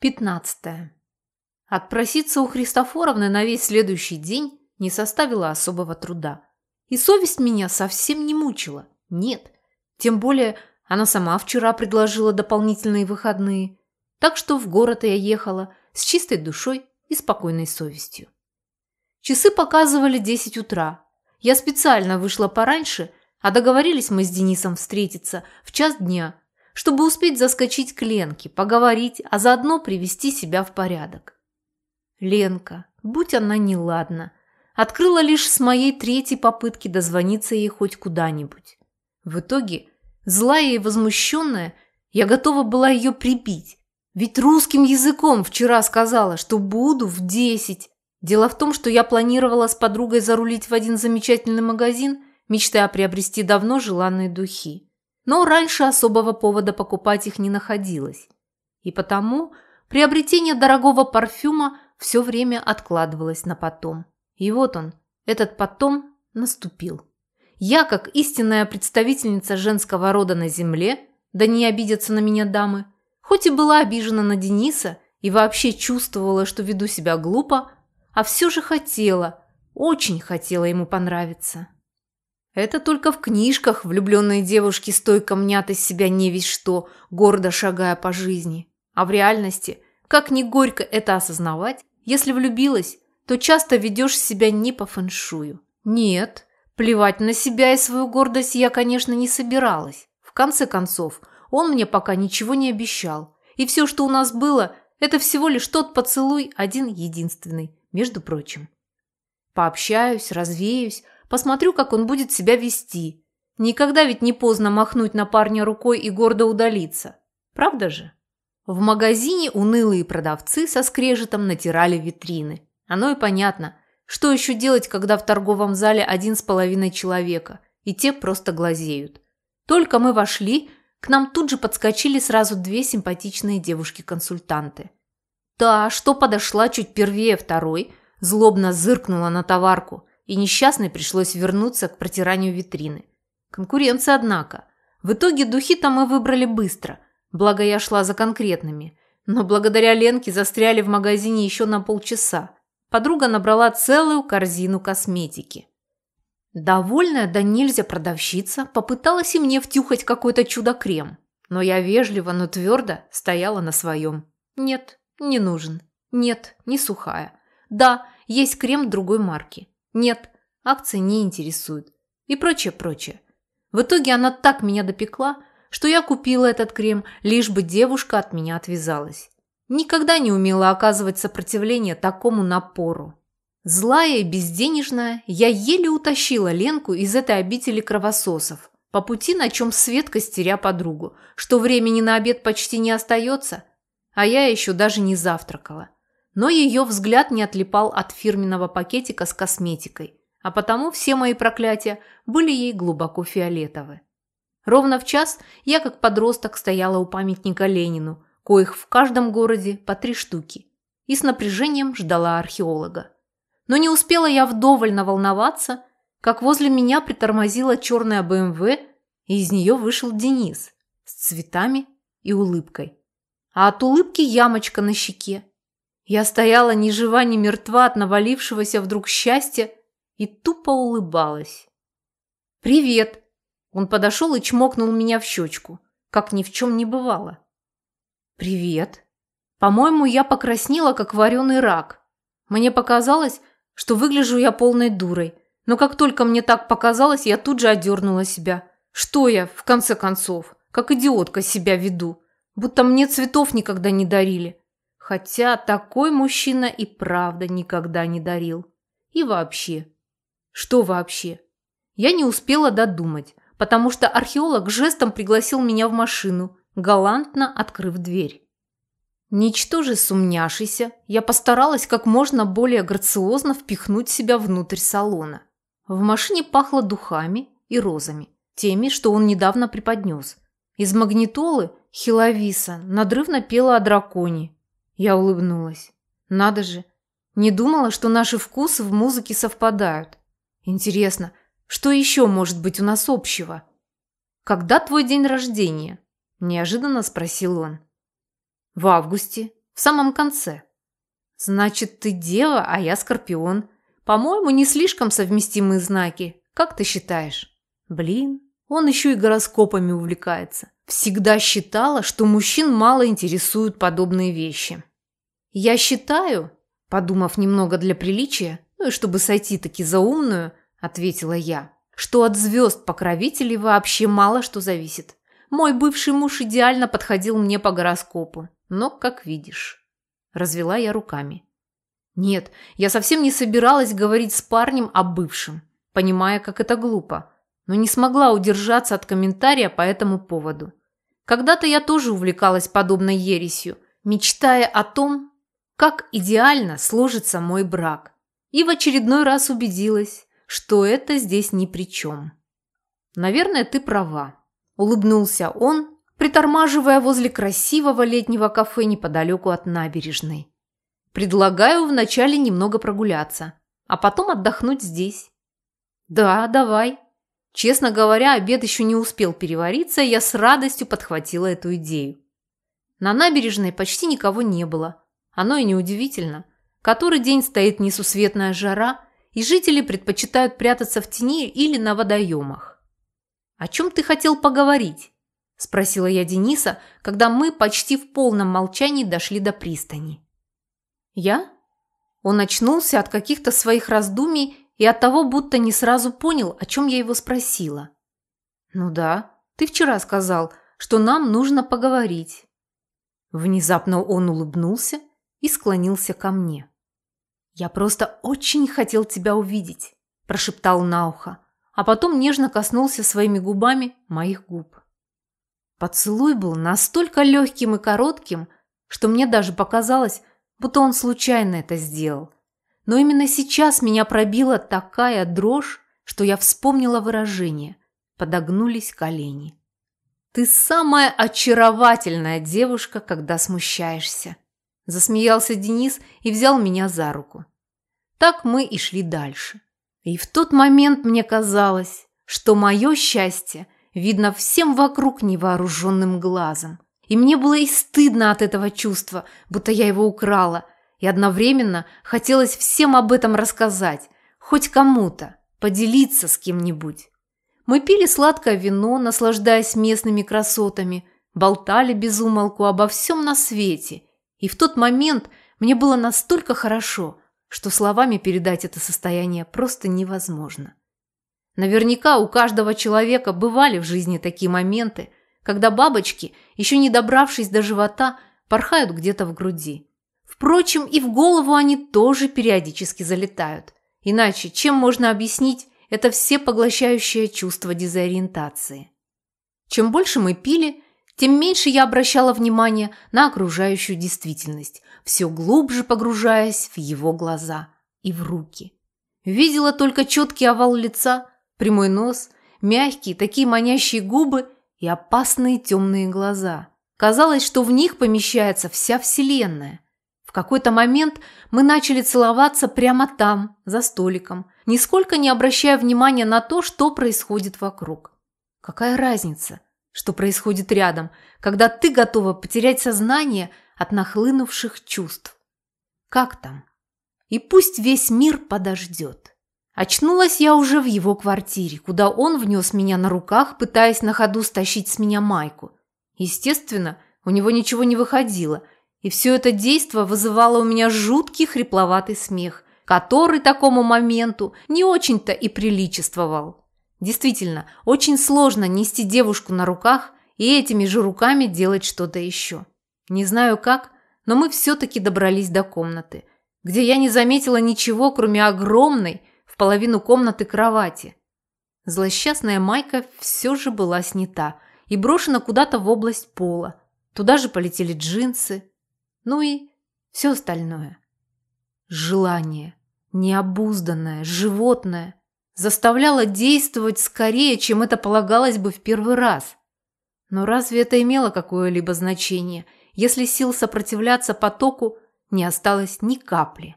Пятнадцатое. Отпроситься у Христофоровны на весь следующий день не составило особого труда. И совесть меня совсем не мучила. Нет. Тем более она сама вчера предложила дополнительные выходные. Так что в город я ехала с чистой душой и спокойной совестью. Часы показывали 10 утра. Я специально вышла пораньше, а договорились мы с Денисом встретиться в час дня – чтобы успеть заскочить к Ленке, поговорить, а заодно привести себя в порядок. Ленка, будь она неладна, открыла лишь с моей третьей попытки дозвониться ей хоть куда-нибудь. В итоге, злая и возмущенная, я готова была ее прибить. Ведь русским языком вчера сказала, что буду в десять. Дело в том, что я планировала с подругой зарулить в один замечательный магазин, мечтая приобрести давно желанные духи но раньше особого повода покупать их не находилось. И потому приобретение дорогого парфюма все время откладывалось на потом. И вот он, этот потом, наступил. Я, как истинная представительница женского рода на земле, да не обидятся на меня дамы, хоть и была обижена на Дениса и вообще чувствовала, что веду себя глупо, а все же хотела, очень хотела ему понравиться. Это только в книжках влюбленные девушки стойко мнят из себя не весь что, гордо шагая по жизни. А в реальности, как ни горько это осознавать, если влюбилась, то часто ведешь себя не по фэншую. Нет, плевать на себя и свою гордость я, конечно, не собиралась. В конце концов, он мне пока ничего не обещал. И все, что у нас было, это всего лишь тот поцелуй, один единственный, между прочим. Пообщаюсь, развеюсь, Посмотрю, как он будет себя вести. Никогда ведь не поздно махнуть на парня рукой и гордо удалиться. Правда же? В магазине унылые продавцы со скрежетом натирали витрины. Оно и понятно. Что еще делать, когда в торговом зале один с половиной человека, и те просто глазеют. Только мы вошли, к нам тут же подскочили сразу две симпатичные девушки-консультанты. Та, что подошла чуть первее второй, злобно зыркнула на товарку – и несчастной пришлось вернуться к протиранию витрины. Конкуренция, однако. В итоге духи-то мы выбрали быстро, благо я шла за конкретными. Но благодаря Ленке застряли в магазине еще на полчаса. Подруга набрала целую корзину косметики. Довольная да нельзя продавщица попыталась и мне втюхать какой-то чудо-крем. Но я вежливо, но твердо стояла на своем. Нет, не нужен. Нет, не сухая. Да, есть крем другой марки. Нет, акции не интересуют. И прочее, прочее. В итоге она так меня допекла, что я купила этот крем, лишь бы девушка от меня отвязалась. Никогда не умела оказывать сопротивление такому напору. Злая и безденежная, я еле утащила Ленку из этой обители кровососов. По пути, на чем свет костеря подругу, что времени на обед почти не остается, а я еще даже не завтракала но ее взгляд не отлипал от фирменного пакетика с косметикой, а потому все мои проклятия были ей глубоко фиолетовы. Ровно в час я, как подросток, стояла у памятника Ленину, коих в каждом городе по три штуки, и с напряжением ждала археолога. Но не успела я вдоволь наволноваться, как возле меня притормозила черная БМВ, и из нее вышел Денис с цветами и улыбкой. А от улыбки ямочка на щеке. Я стояла ни жива, ни мертва от навалившегося вдруг счастья и тупо улыбалась. «Привет!» Он подошел и чмокнул меня в щечку, как ни в чем не бывало. «Привет!» По-моему, я покраснела, как вареный рак. Мне показалось, что выгляжу я полной дурой, но как только мне так показалось, я тут же одернула себя. Что я, в конце концов, как идиотка себя веду, будто мне цветов никогда не дарили. Хотя такой мужчина и правда никогда не дарил. И вообще. Что вообще? Я не успела додумать, потому что археолог жестом пригласил меня в машину, галантно открыв дверь. Ничтоже сумняшися, я постаралась как можно более грациозно впихнуть себя внутрь салона. В машине пахло духами и розами, теми, что он недавно преподнес. Из магнитолы Хиловиса надрывно пела о драконе, я улыбнулась. Надо же. Не думала, что наши вкусы в музыке совпадают. Интересно, что еще может быть у нас общего? Когда твой день рождения? Неожиданно спросил он. В августе. в самом конце. Значит, ты дева, а я скорпион. По-моему, не слишком совместимые знаки. Как ты считаешь? Блин, он еще и гороскопами увлекается. Всегда считала, что мужчин мало интересуют подобные вещи. Я считаю, подумав немного для приличия, ну и чтобы сойти таки за умную, ответила я, что от звезд покровителей вообще мало что зависит. Мой бывший муж идеально подходил мне по гороскопу, но, как видишь, развела я руками. Нет, я совсем не собиралась говорить с парнем о бывшем, понимая, как это глупо, но не смогла удержаться от комментария по этому поводу. Когда-то я тоже увлекалась подобной ересью, мечтая о том, как идеально сложится мой брак. И в очередной раз убедилась, что это здесь ни при чем. Наверное, ты права. Улыбнулся он, притормаживая возле красивого летнего кафе неподалеку от набережной. «Предлагаю вначале немного прогуляться, а потом отдохнуть здесь». «Да, давай». Честно говоря, обед еще не успел перевариться, и я с радостью подхватила эту идею. На набережной почти никого не было. Оно и неудивительно. Который день стоит несусветная жара, и жители предпочитают прятаться в тени или на водоемах. «О чем ты хотел поговорить?» – спросила я Дениса, когда мы почти в полном молчании дошли до пристани. «Я?» Он очнулся от каких-то своих раздумий и от того, будто не сразу понял, о чем я его спросила. «Ну да, ты вчера сказал, что нам нужно поговорить». Внезапно он улыбнулся и склонился ко мне. «Я просто очень хотел тебя увидеть», – прошептал на ухо а потом нежно коснулся своими губами моих губ. Поцелуй был настолько легким и коротким, что мне даже показалось, будто он случайно это сделал. Но именно сейчас меня пробила такая дрожь, что я вспомнила выражение «подогнулись колени». «Ты самая очаровательная девушка, когда смущаешься», – засмеялся Денис и взял меня за руку. Так мы и шли дальше. И в тот момент мне казалось, что мое счастье видно всем вокруг невооруженным глазом. И мне было и стыдно от этого чувства, будто я его украла, и одновременно хотелось всем об этом рассказать, хоть кому-то, поделиться с кем-нибудь. Мы пили сладкое вино, наслаждаясь местными красотами, болтали без умолку обо всем на свете. И в тот момент мне было настолько хорошо, что словами передать это состояние просто невозможно. Наверняка у каждого человека бывали в жизни такие моменты, когда бабочки, еще не добравшись до живота, порхают где-то в груди. Впрочем, и в голову они тоже периодически залетают. Иначе чем можно объяснить это всепоглощающее чувство дезориентации? Чем больше мы пили, тем меньше я обращала внимание на окружающую действительность, все глубже погружаясь в его глаза и в руки. Видела только четкий овал лица, прямой нос, мягкие, такие манящие губы и опасные темные глаза. Казалось, что в них помещается вся Вселенная. В какой-то момент мы начали целоваться прямо там, за столиком, нисколько не обращая внимания на то, что происходит вокруг. Какая разница – что происходит рядом, когда ты готова потерять сознание от нахлынувших чувств. Как там? И пусть весь мир подождет. Очнулась я уже в его квартире, куда он внес меня на руках, пытаясь на ходу стащить с меня майку. Естественно, у него ничего не выходило, и все это действо вызывало у меня жуткий хрипловатый смех, который такому моменту не очень-то и приличествовал. Действительно, очень сложно нести девушку на руках и этими же руками делать что-то еще. Не знаю как, но мы все-таки добрались до комнаты, где я не заметила ничего, кроме огромной в половину комнаты кровати. Злосчастная майка все же была снята и брошена куда-то в область пола. Туда же полетели джинсы, ну и все остальное. Желание, необузданное, животное, заставляла действовать скорее, чем это полагалось бы в первый раз. Но разве это имело какое-либо значение, если сил сопротивляться потоку не осталось ни капли?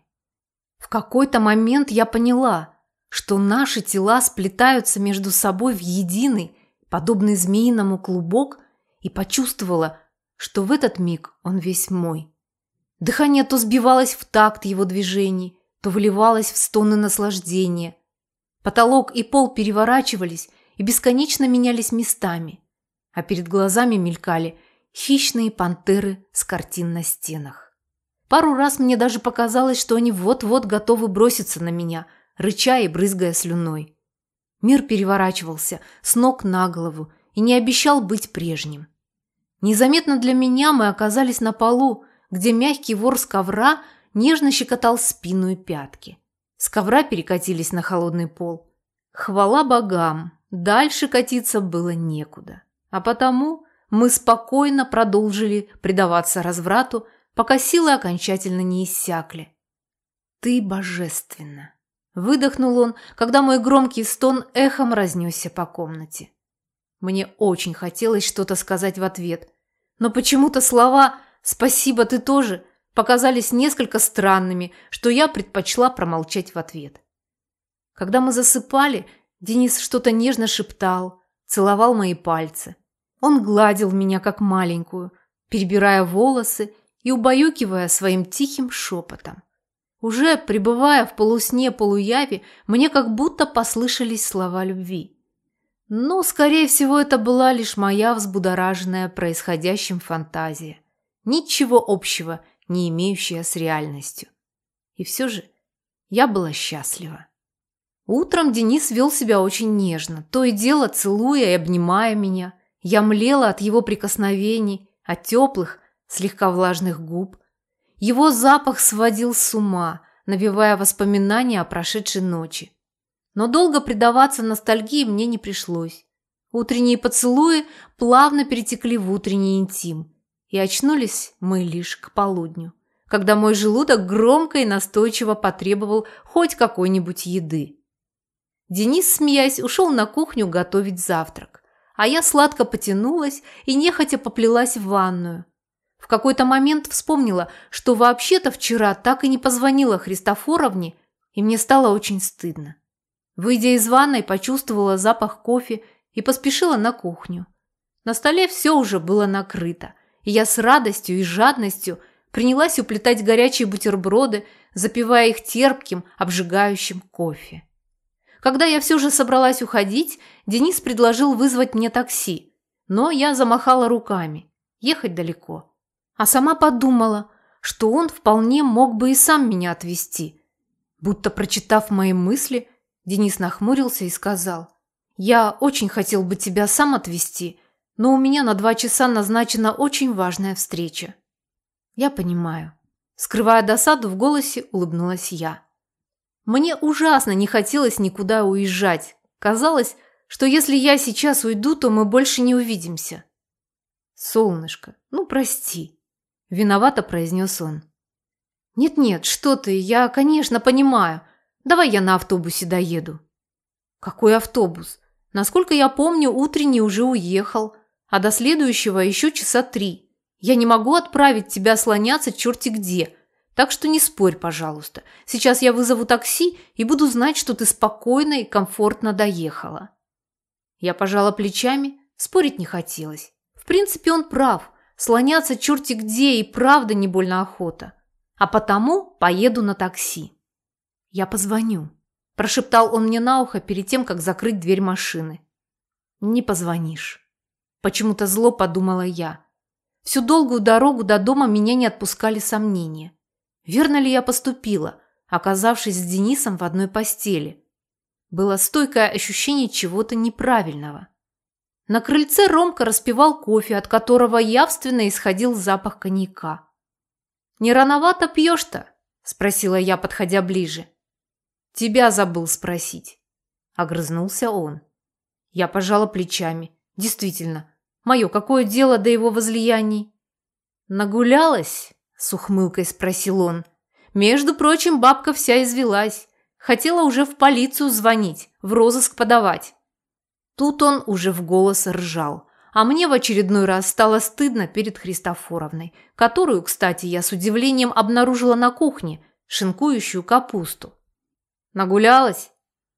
В какой-то момент я поняла, что наши тела сплетаются между собой в единый, подобный змеиному клубок, и почувствовала, что в этот миг он весь мой. Дыхание то сбивалось в такт его движений, то выливалось в стоны наслаждения. Потолок и пол переворачивались и бесконечно менялись местами, а перед глазами мелькали хищные пантеры с картин на стенах. Пару раз мне даже показалось, что они вот-вот готовы броситься на меня, рыча и брызгая слюной. Мир переворачивался с ног на голову и не обещал быть прежним. Незаметно для меня мы оказались на полу, где мягкий ворс ковра нежно щекотал спину и пятки. С ковра перекатились на холодный пол. Хвала богам, дальше катиться было некуда. А потому мы спокойно продолжили предаваться разврату, пока силы окончательно не иссякли. «Ты божественна!» – выдохнул он, когда мой громкий стон эхом разнесся по комнате. Мне очень хотелось что-то сказать в ответ, но почему-то слова «спасибо, ты тоже» показались несколько странными, что я предпочла промолчать в ответ. Когда мы засыпали, Денис что-то нежно шептал, целовал мои пальцы. Он гладил меня как маленькую, перебирая волосы и убаюкивая своим тихим шепотом. Уже пребывая в полусне-полуяве, мне как будто послышались слова любви. Но, скорее всего, это была лишь моя взбудораженная происходящим фантазия. Ничего общего не имеющая с реальностью. И все же я была счастлива. Утром Денис вел себя очень нежно, то и дело целуя и обнимая меня. Я млела от его прикосновений, от теплых, слегка влажных губ. Его запах сводил с ума, навевая воспоминания о прошедшей ночи. Но долго предаваться ностальгии мне не пришлось. Утренние поцелуи плавно перетекли в утренний интим и очнулись мы лишь к полудню, когда мой желудок громко и настойчиво потребовал хоть какой-нибудь еды. Денис, смеясь, ушел на кухню готовить завтрак, а я сладко потянулась и нехотя поплелась в ванную. В какой-то момент вспомнила, что вообще-то вчера так и не позвонила Христофоровне, и мне стало очень стыдно. Выйдя из ванной, почувствовала запах кофе и поспешила на кухню. На столе все уже было накрыто – я с радостью и жадностью принялась уплетать горячие бутерброды, запивая их терпким, обжигающим кофе. Когда я все же собралась уходить, Денис предложил вызвать мне такси, но я замахала руками. Ехать далеко. А сама подумала, что он вполне мог бы и сам меня отвезти. Будто прочитав мои мысли, Денис нахмурился и сказал, «Я очень хотел бы тебя сам отвезти, но у меня на два часа назначена очень важная встреча. Я понимаю. Скрывая досаду в голосе, улыбнулась я. Мне ужасно не хотелось никуда уезжать. Казалось, что если я сейчас уйду, то мы больше не увидимся. Солнышко, ну прости. Виновато произнес он. Нет-нет, что ты, я, конечно, понимаю. Давай я на автобусе доеду. Какой автобус? Насколько я помню, утренний уже уехал а до следующего еще часа три. Я не могу отправить тебя слоняться черти где, так что не спорь, пожалуйста. Сейчас я вызову такси и буду знать, что ты спокойно и комфортно доехала». Я пожала плечами, спорить не хотелось. В принципе, он прав. Слоняться черти где и правда не больно охота. А потому поеду на такси. «Я позвоню», – прошептал он мне на ухо перед тем, как закрыть дверь машины. «Не позвонишь». Почему-то зло подумала я. Всю долгую дорогу до дома меня не отпускали сомнения. Верно ли я поступила, оказавшись с Денисом в одной постели? Было стойкое ощущение чего-то неправильного. На крыльце Ромка распивал кофе, от которого явственно исходил запах коньяка. «Не рановато пьешь-то?» – спросила я, подходя ближе. «Тебя забыл спросить», – огрызнулся он. Я пожала плечами. Действительно, Мое какое дело до его возлияний? Нагулялась? С ухмылкой спросил он. Между прочим, бабка вся извелась. Хотела уже в полицию звонить, в розыск подавать. Тут он уже в голос ржал. А мне в очередной раз стало стыдно перед Христофоровной, которую, кстати, я с удивлением обнаружила на кухне, шинкующую капусту. «Нагулялась?»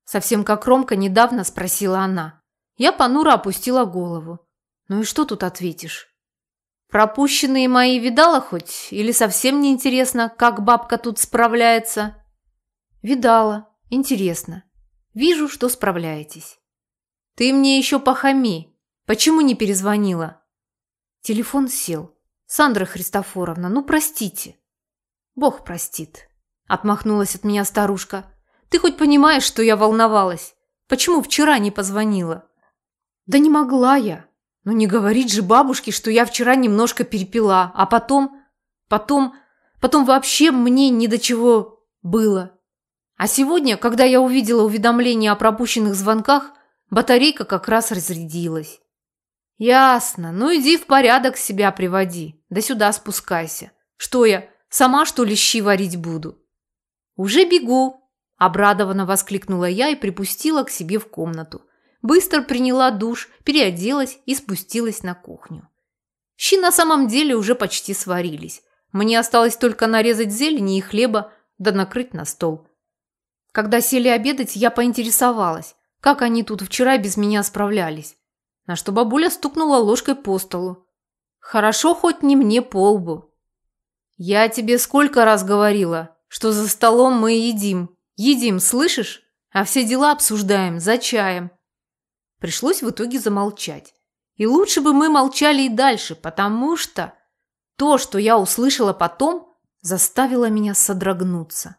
Совсем как Ромка недавно спросила она. Я понуро опустила голову. Ну и что тут ответишь? Пропущенные мои видала хоть? Или совсем не интересно, как бабка тут справляется? Видала. Интересно. Вижу, что справляетесь. Ты мне еще похами. Почему не перезвонила? Телефон сел. Сандра Христофоровна, ну простите. Бог простит. Отмахнулась от меня старушка. Ты хоть понимаешь, что я волновалась? Почему вчера не позвонила? Да не могла я. Ну не говорить же бабушке, что я вчера немножко перепила, а потом... Потом... Потом вообще мне ни до чего было. А сегодня, когда я увидела уведомление о пропущенных звонках, батарейка как раз разрядилась. Ясно. Ну иди в порядок себя приводи. Да сюда спускайся. Что я, сама что ли щи варить буду? Уже бегу. Обрадованно воскликнула я и припустила к себе в комнату. Быстро приняла душ, переоделась и спустилась на кухню. Щи на самом деле уже почти сварились. Мне осталось только нарезать зелени и хлеба, да накрыть на стол. Когда сели обедать, я поинтересовалась, как они тут вчера без меня справлялись. На что бабуля стукнула ложкой по столу. Хорошо хоть не мне по лбу. Я тебе сколько раз говорила, что за столом мы едим. Едим, слышишь? А все дела обсуждаем за чаем. Пришлось в итоге замолчать. И лучше бы мы молчали и дальше, потому что то, что я услышала потом, заставило меня содрогнуться.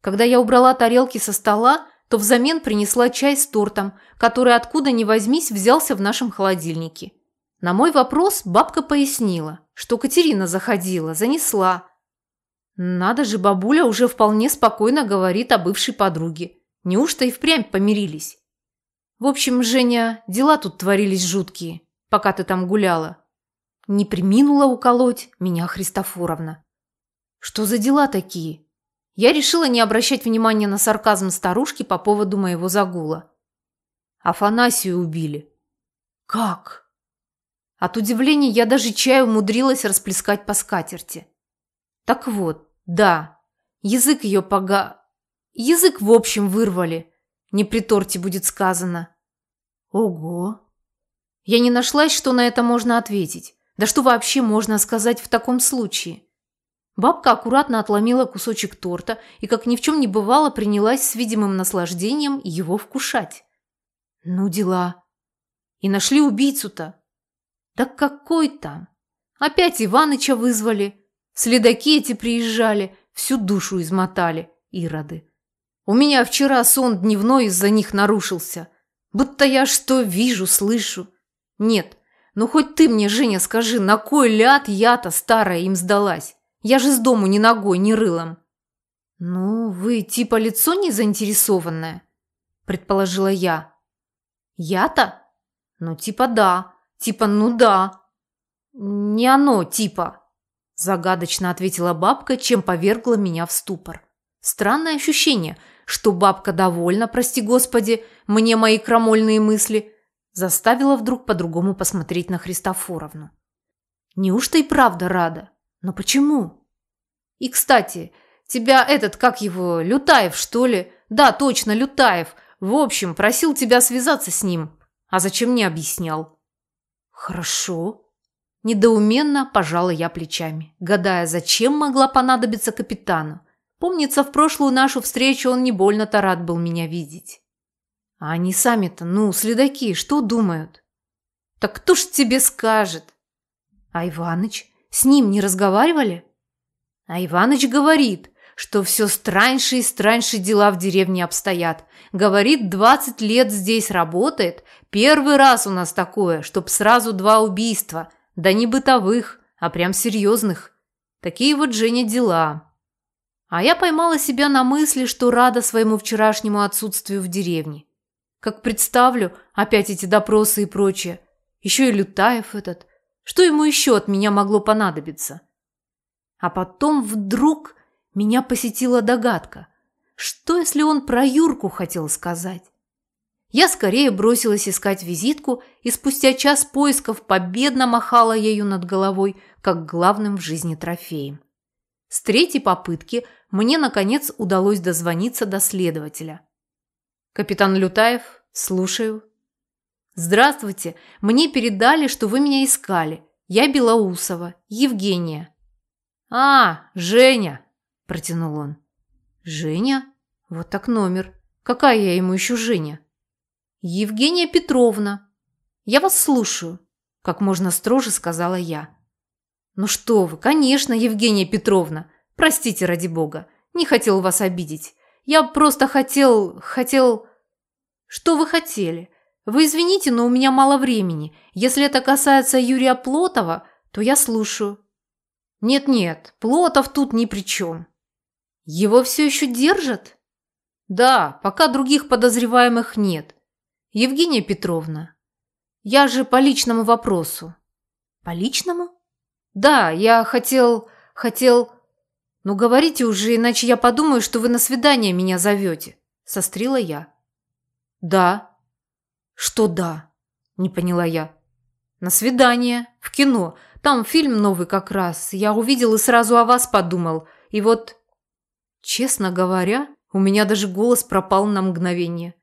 Когда я убрала тарелки со стола, то взамен принесла чай с тортом, который откуда ни возьмись взялся в нашем холодильнике. На мой вопрос бабка пояснила, что Катерина заходила, занесла. Надо же, бабуля уже вполне спокойно говорит о бывшей подруге. Неужто и впрямь помирились? В общем, Женя, дела тут творились жуткие, пока ты там гуляла. Не приминула уколоть меня Христофоровна. Что за дела такие? Я решила не обращать внимания на сарказм старушки по поводу моего загула. Афанасию убили. Как? От удивления я даже чай умудрилась расплескать по скатерти. Так вот, да, язык ее пога... Язык в общем вырвали. Не при торте будет сказано. Ого! Я не нашлась, что на это можно ответить. Да что вообще можно сказать в таком случае? Бабка аккуратно отломила кусочек торта и, как ни в чем не бывало, принялась с видимым наслаждением его вкушать. Ну дела. И нашли убийцу-то. Да какой там? Опять Иваныча вызвали. Следаки эти приезжали, всю душу измотали, ироды. У меня вчера сон дневной из-за них нарушился. Будто я что вижу, слышу. Нет, ну хоть ты мне, Женя, скажи, на кой ляд я-то старая им сдалась? Я же с дому ни ногой, ни рылом. Ну, вы типа лицо не заинтересованное, предположила я. Я-то? Ну, типа да. Типа ну да. Не оно, типа. Загадочно ответила бабка, чем повергла меня в ступор. Странное ощущение – что бабка довольна, прости господи, мне мои крамольные мысли, заставила вдруг по-другому посмотреть на Христофоровну. Неужто и правда рада? Но почему? И, кстати, тебя этот, как его, Лютаев, что ли? Да, точно, Лютаев. В общем, просил тебя связаться с ним. А зачем не объяснял? Хорошо. Недоуменно пожала я плечами, гадая, зачем могла понадобиться капитану. Помнится, в прошлую нашу встречу он не больно-то рад был меня видеть. А они сами-то, ну, следаки, что думают? Так кто ж тебе скажет? А Иваныч? С ним не разговаривали? А Иваныч говорит, что все страньше и страньше дела в деревне обстоят. Говорит, 20 лет здесь работает. Первый раз у нас такое, чтоб сразу два убийства. Да не бытовых, а прям серьезных. Такие вот, Женя, дела. А я поймала себя на мысли, что рада своему вчерашнему отсутствию в деревне. Как представлю опять эти допросы и прочее. Еще и Лютаев этот. Что ему еще от меня могло понадобиться? А потом вдруг меня посетила догадка. Что, если он про Юрку хотел сказать? Я скорее бросилась искать визитку и спустя час поисков победно махала ею над головой, как главным в жизни трофеем. С третьей попытки мне, наконец, удалось дозвониться до следователя. «Капитан Лютаев, слушаю». «Здравствуйте. Мне передали, что вы меня искали. Я Белоусова, Евгения». «А, Женя!» – протянул он. «Женя? Вот так номер. Какая я ему еще Женя?» «Евгения Петровна. Я вас слушаю», – как можно строже сказала я. «Ну что вы, конечно, Евгения Петровна. Простите, ради бога. Не хотел вас обидеть. Я просто хотел... хотел...» «Что вы хотели? Вы извините, но у меня мало времени. Если это касается Юрия Плотова, то я слушаю». «Нет-нет, Плотов тут ни при чем». «Его все еще держат?» «Да, пока других подозреваемых нет. Евгения Петровна, я же по личному вопросу». «По личному?» «Да, я хотел... хотел...» «Ну, говорите уже, иначе я подумаю, что вы на свидание меня зовете», – сострила я. «Да». «Что да?» – не поняла я. «На свидание. В кино. Там фильм новый как раз. Я увидел и сразу о вас подумал. И вот...» Честно говоря, у меня даже голос пропал на мгновение.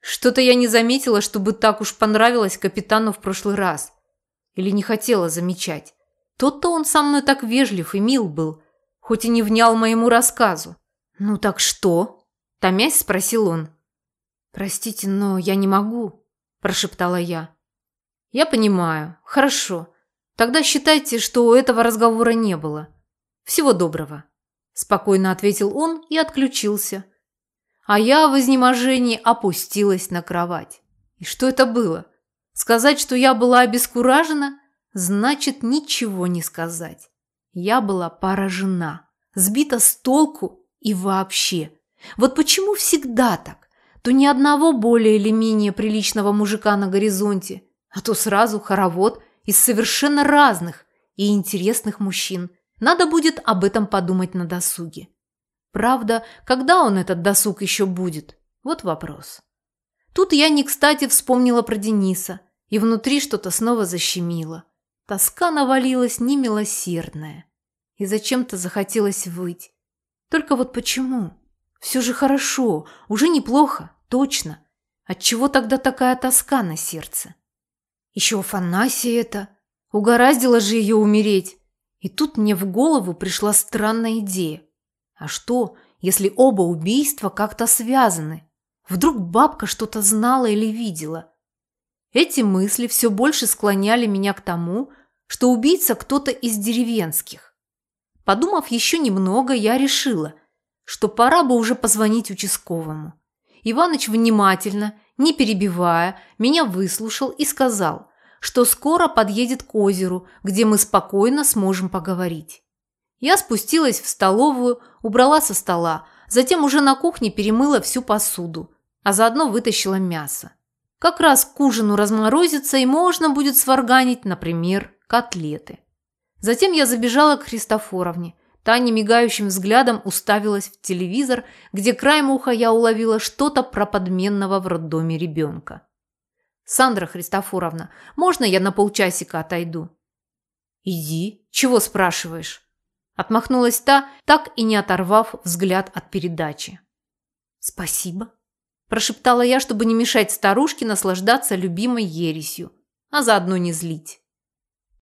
Что-то я не заметила, чтобы так уж понравилось капитану в прошлый раз. Или не хотела замечать. Тот-то он со мной так вежлив и мил был, хоть и не внял моему рассказу. «Ну так что?» – томясь спросил он. «Простите, но я не могу», – прошептала я. «Я понимаю. Хорошо. Тогда считайте, что у этого разговора не было. Всего доброго», – спокойно ответил он и отключился. А я в изнеможении опустилась на кровать. И что это было? Сказать, что я была обескуражена – значит ничего не сказать. Я была поражена, сбита с толку и вообще. Вот почему всегда так? То ни одного более или менее приличного мужика на горизонте, а то сразу хоровод из совершенно разных и интересных мужчин. Надо будет об этом подумать на досуге. Правда, когда он этот досуг еще будет? Вот вопрос. Тут я не кстати вспомнила про Дениса, и внутри что-то снова защемило. Тоска навалилась немилосердная. И зачем-то захотелось выть. Только вот почему? Все же хорошо, уже неплохо, точно. Отчего тогда такая тоска на сердце? Еще Афанасия это. Угораздило же ее умереть. И тут мне в голову пришла странная идея. А что, если оба убийства как-то связаны? Вдруг бабка что-то знала или видела? Эти мысли все больше склоняли меня к тому, что убийца кто-то из деревенских. Подумав еще немного, я решила, что пора бы уже позвонить участковому. Иваныч внимательно, не перебивая, меня выслушал и сказал, что скоро подъедет к озеру, где мы спокойно сможем поговорить. Я спустилась в столовую, убрала со стола, затем уже на кухне перемыла всю посуду, а заодно вытащила мясо. Как раз к ужину разморозится и можно будет сварганить, например, котлеты. Затем я забежала к Христофоровне. Таня мигающим взглядом уставилась в телевизор, где краем уха я уловила что-то про подменного в роддоме ребенка. «Сандра Христофоровна, можно я на полчасика отойду?» «Иди. Чего спрашиваешь?» Отмахнулась та, так и не оторвав взгляд от передачи. «Спасибо», – прошептала я, чтобы не мешать старушке наслаждаться любимой ересью, а заодно не злить.